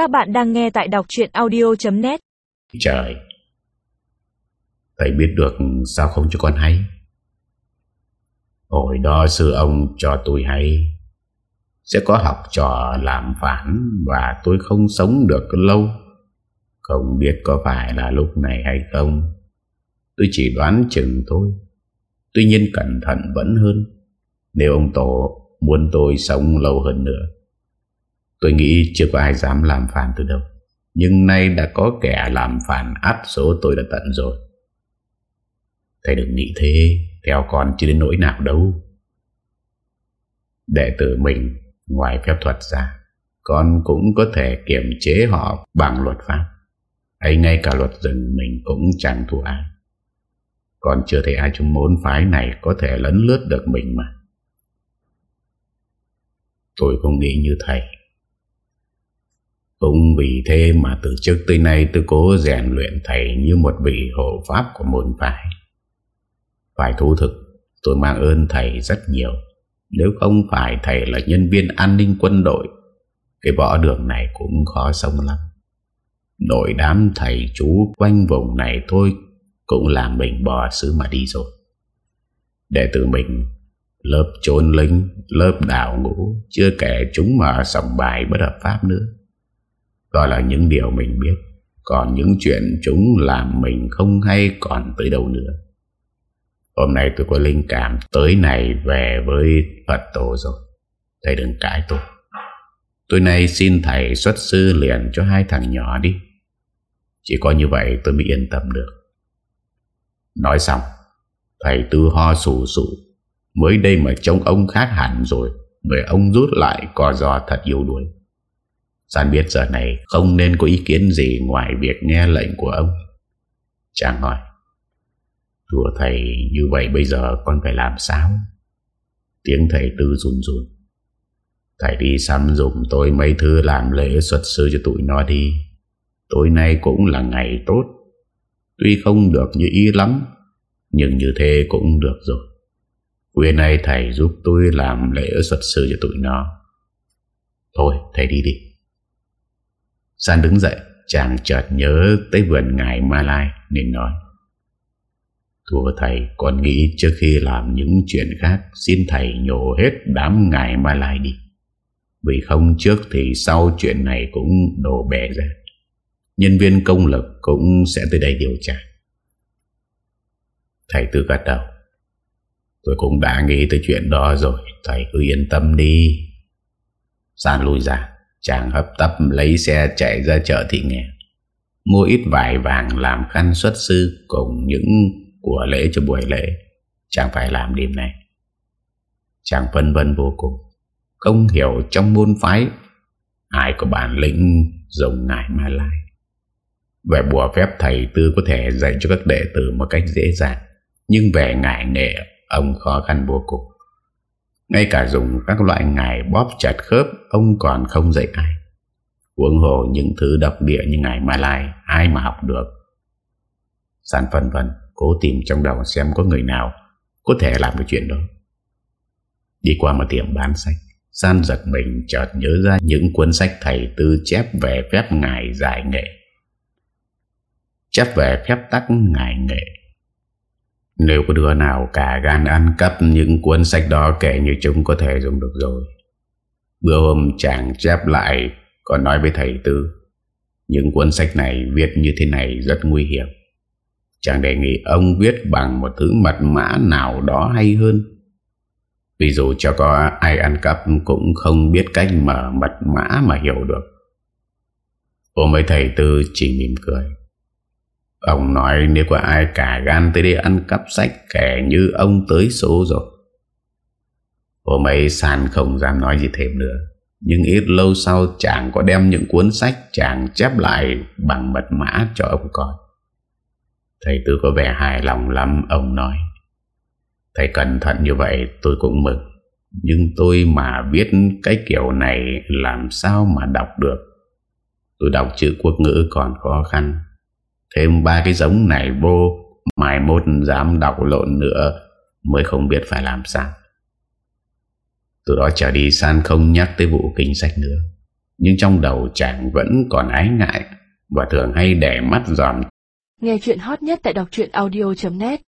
Các bạn đang nghe tại đọc chuyện audio.net Trời, Thầy biết được sao không cho con hay? Hồi đó sư ông cho tôi hay, Sẽ có học trò làm phản Và tôi không sống được lâu. Không biết có phải là lúc này hay không, Tôi chỉ đoán chừng thôi. Tuy nhiên cẩn thận vẫn hơn, Nếu ông Tổ muốn tôi sống lâu hơn nữa Tôi nghĩ chưa có ai dám làm phản tôi đâu Nhưng nay đã có kẻ làm phản áp số tôi đã tận rồi. Thầy đừng nghĩ thế, Theo con chưa đến nỗi nào đâu. Đệ tử mình, Ngoài phép thuật ra, Con cũng có thể kiểm chế họ Bằng luật pháp. Hay ngay cả luật rừng mình cũng chẳng thua ai. Còn chưa thấy ai trong môn phái này Có thể lấn lướt được mình mà. Tôi không nghĩ như thầy cũng vì thế mà từ trước tới nay tôi cố rèn luyện thầy như một vị hộ pháp của môn phái. Phải thú thực, tôi mang ơn thầy rất nhiều. Nếu không phải thầy là nhân viên an ninh quân đội, cái võ đường này cũng khó sống lắm. Nội đám thầy chú quanh vùng này thôi cũng làm mình bỏ xứ mà đi rồi. để tự mình lớp trốn lính, lớp đảo ngũ, chưa kể chúng mà sòng bài bất hợp pháp nữa. Đó là những điều mình biết. Còn những chuyện chúng làm mình không hay còn tới đâu nữa. Hôm nay tôi có linh cảm tới này về với Phật tổ rồi. Thầy đừng cãi tôi. Tôi nay xin thầy xuất sư liền cho hai thằng nhỏ đi. Chỉ có như vậy tôi mới yên tâm được. Nói xong, Thầy tư ho sù sụ. Mới đây mà trông ông khác hẳn rồi, Người ông rút lại cò giò thật yếu đuối. San biết giờ này không nên có ý kiến gì ngoài việc nghe lệnh của ông. Chàng hỏi. Thưa thầy như vậy bây giờ con phải làm sao? Tiếng thầy tư run run. Thầy đi xăm dụng tôi mấy thứ làm lễ xuất sư cho tụi nó đi. Tối nay cũng là ngày tốt. Tuy không được như ý lắm, nhưng như thế cũng được rồi. Khuya nay thầy giúp tôi làm lễ xuất sư cho tụi nó. Thôi, thầy đi đi. San đứng dậy, Chàng chợt nhớ tới vườn ngài Ma Lai, Nên nói, Thưa thầy, Con nghĩ trước khi làm những chuyện khác, Xin thầy nhổ hết đám ngài Ma Lai đi. Vì không trước thì sau chuyện này cũng đổ bè ra. Nhân viên công lực cũng sẽ tới đây điều tra. Thầy tư gật đầu, Tôi cũng đã nghĩ tới chuyện đó rồi, Thầy cứ yên tâm đi. San lui ra. Chàng hấp tấp lấy xe chạy ra chợ thị nghèo Mua ít vải vàng làm khăn xuất sư Cùng những của lễ cho buổi lễ. Chàng phải làm đêm này Chàng phân vân vô cùng. Không hiểu trong môn phái, Ai có bản lĩnh dùng ngài ma lai. Về bùa phép thầy tư có thể dạy cho các đệ tử một cách dễ dàng, Nhưng về ngại nghệ Ông khó khăn vô cùng ngay cả dùng các loại ngài bóp chặt khớp, Ông còn không dạy ai. Huống hồ những thứ độc địa như ngài Malai Ai mà học được. San phân vân Cố tìm trong đầu xem có người nào Có thể làm được chuyện đó. Đi qua một tiệm bán sách, San giật mình chợt nhớ ra Những cuốn sách thầy tư chép về phép ngài giải nghệ. Chép về phép tắc ngài nghệ nếu có đứa nào cả gan ăn cắp những cuốn sách đó kể như chúng có thể dùng được rồi. Bữa hôm chàng chép lại, còn nói với thầy Tư, những cuốn sách này viết như thế này rất nguy hiểm. Chàng đề nghị ông viết bằng một thứ mật mã nào đó hay hơn. Ví dụ cho có ai ăn cắp cũng không biết cách mở mật mã mà hiểu được. Ôm mấy thầy Tư chỉ mỉm cười. Ông nói nếu có ai cả gan tới đây ăn cắp sách kẻ như ông tới số rồi. Hôm ấy San không dám nói gì thêm nữa. Nhưng ít lâu sau chàng có đem những cuốn sách chàng chép lại bằng mật mã cho ông coi. Thầy Tư có vẻ hài lòng lắm, ông nói. Thầy cẩn thận như vậy tôi cũng mừng. Nhưng tôi mà viết cái kiểu này làm sao mà đọc được. Tôi đọc chữ quốc ngữ còn khó khăn Thêm ba cái giống này vô, Mai mốt dám đọc lộn nữa, Mới không biết phải làm sao. Từ đó trở đi, San không nhắc tới vụ kinh sách nữa. Nhưng trong đầu chàng vẫn còn ái ngại Và thường hay để mắt dòm. Nghe chuyện hot nhất tại đọc audio.net